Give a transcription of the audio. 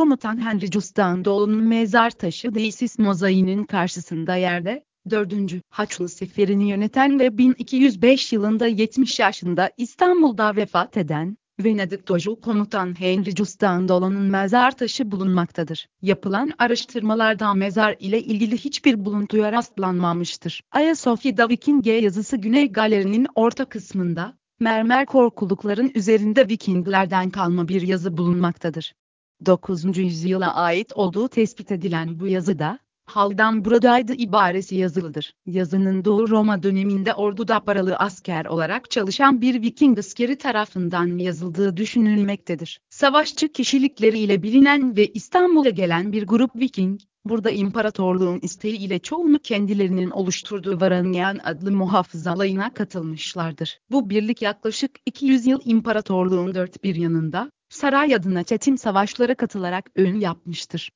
Komutan Henry Custandoğlu'nun mezar taşı Deisis mozaiğinin karşısında yerde, 4. Haçlı Seferi'ni yöneten ve 1205 yılında 70 yaşında İstanbul'da vefat eden, Venedik Doju Komutan Henry Custandoğlu'nun mezar taşı bulunmaktadır. Yapılan araştırmalarda mezar ile ilgili hiçbir buluntuya rastlanmamıştır. Ayasofya'da Vikinge yazısı Güney Galeri'nin orta kısmında, mermer korkulukların üzerinde Vikinglerden kalma bir yazı bulunmaktadır. 9. yüzyıla ait olduğu tespit edilen bu yazıda, haldan buradaydı ibaresi yazılıdır. Yazının Doğu Roma döneminde orduda paralı asker olarak çalışan bir Viking askeri tarafından yazıldığı düşünülmektedir. Savaşçı kişilikleriyle bilinen ve İstanbul'a gelen bir grup Viking, burada imparatorluğun isteğiyle çoğunu kendilerinin oluşturduğu Varangian adlı muhafız alayına katılmışlardır. Bu birlik yaklaşık 200 yıl imparatorluğun dört bir yanında, saray adına çetin savaşlara katılarak ün yapmıştır.